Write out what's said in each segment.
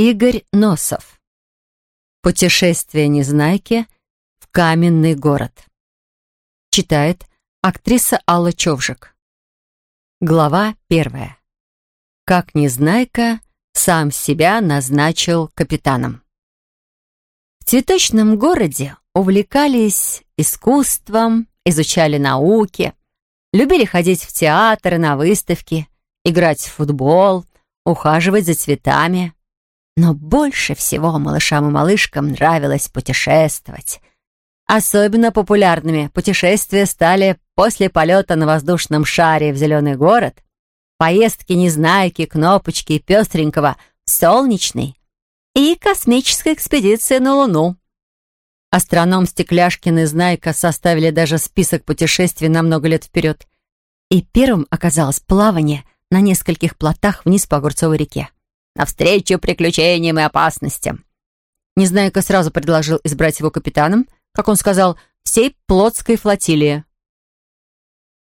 Игорь Носов. Путешествие Незнайки в каменный город. Читает актриса Алла Човжик. Глава первая. Как Незнайка сам себя назначил капитаном. В цветочном городе увлекались искусством, изучали науки, любили ходить в театры, на выставки, играть в футбол, ухаживать за цветами. Но больше всего малышам и малышкам нравилось путешествовать. Особенно популярными путешествия стали после полета на воздушном шаре в Зеленый город, поездки Незнайки, Кнопочки и Пестренького в Солнечный и космическая экспедиция на Луну. Астроном Стекляшкин и Знайка составили даже список путешествий на много лет вперед. И первым оказалось плавание на нескольких плотах вниз по Огурцовой реке. Навстречу приключениям и опасностям. Незнайка сразу предложил избрать его капитаном, как он сказал, всей плотской флотилии.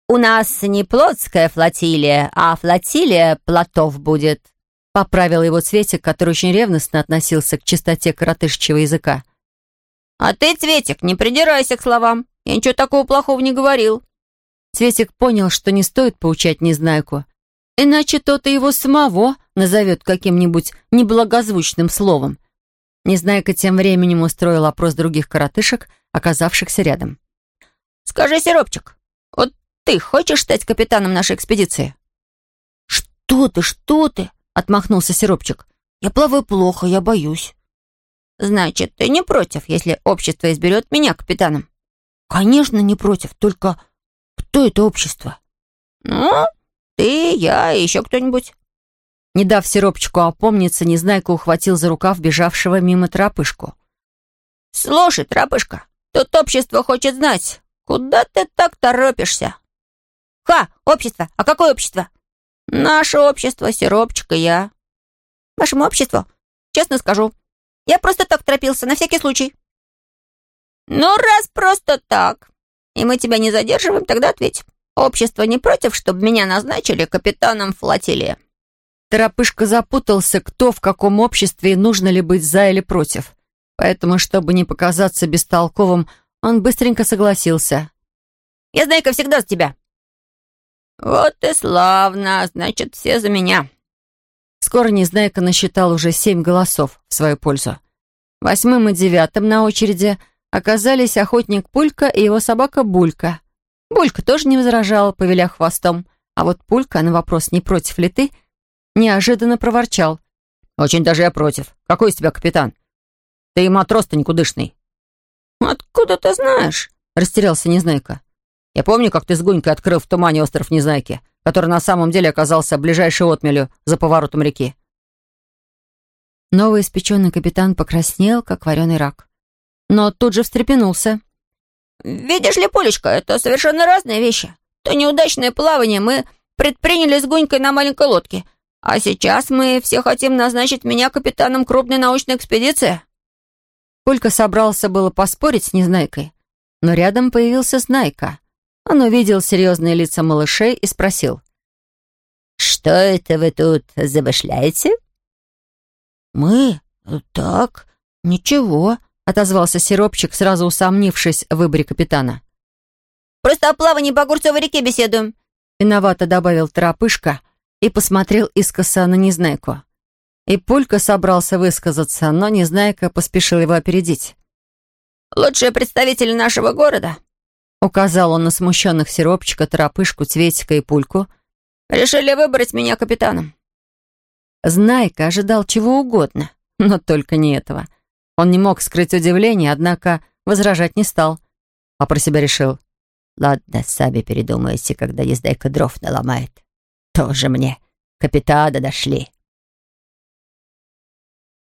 «У нас не плотская флотилия, а флотилия плотов будет», поправил его Цветик, который очень ревностно относился к чистоте коротышечьего языка. «А ты, Цветик, не придирайся к словам. Я ничего такого плохого не говорил». Цветик понял, что не стоит поучать Незнайку, иначе тот и его самого назовет каким-нибудь неблагозвучным словом. Незнайка тем временем устроил опрос других коротышек, оказавшихся рядом. «Скажи, Сиропчик, вот ты хочешь стать капитаном нашей экспедиции?» «Что ты, что ты?» — отмахнулся Сиропчик. «Я плаваю плохо, я боюсь». «Значит, ты не против, если общество изберет меня капитаном?» «Конечно, не против. Только кто это общество?» «Ну, ты, я и еще кто-нибудь». Не дав сиропчику опомниться, Незнайка ухватил за рукав бежавшего мимо тропышку. «Слушай, тропышка, тут общество хочет знать, куда ты так торопишься?» «Ха, общество! А какое общество?» «Наше общество, сиропчик и я». «Вашему обществу? Честно скажу, я просто так торопился, на всякий случай». «Ну, раз просто так, и мы тебя не задерживаем, тогда ответь. Общество не против, чтобы меня назначили капитаном флотилии?» Торопышка запутался, кто в каком обществе и нужно ли быть за или против. Поэтому, чтобы не показаться бестолковым, он быстренько согласился. «Я, знаю-ка, всегда за тебя». «Вот и славно, значит, все за меня», Скоро Незнайка насчитал уже семь голосов в свою пользу. Восьмым и девятым на очереди оказались охотник Пулька и его собака Булька. Булька тоже не возражал, повеля хвостом, а вот Пулька на вопрос «не против ли ты?» Неожиданно проворчал. «Очень даже я против. Какой из тебя капитан? Ты матрос-то никудышный». «Откуда ты знаешь?» — растерялся Незнайка. «Я помню, как ты с Гунькой открыл в тумане остров Незнайки который на самом деле оказался ближайшей отмелью за поворотом реки. Новый испеченный капитан покраснел, как вареный рак. Но тут же встрепенулся. «Видишь ли, Полечка, это совершенно разные вещи. То неудачное плавание мы предприняли с Гунькой на маленькой лодке, а сейчас мы все хотим назначить меня капитаном крупной научной экспедиции». Полька собрался было поспорить с Незнайкой, но рядом появился Знайка. Он увидел серьезные лица малышей и спросил. «Что это вы тут замышляете?» «Мы? Так, ничего», — отозвался Сиропчик, сразу усомнившись в выборе капитана. «Просто о плавании по Гурцевой реке беседуем», — виновато добавил Торопышка и посмотрел искоса на Незнайку. И Пулька собрался высказаться, но Незнайка поспешил его опередить. «Лучшие представители нашего города Указал он на смущенных Сиропчика, Торопышку, Цветика и Пульку. «Решили выбрать меня капитаном». Знайка ожидал чего угодно, но только не этого. Он не мог скрыть удивление, однако возражать не стал, а про себя решил. «Ладно, сами передумайте, когда ездайка дров наломает. Тоже мне. Капитана дошли».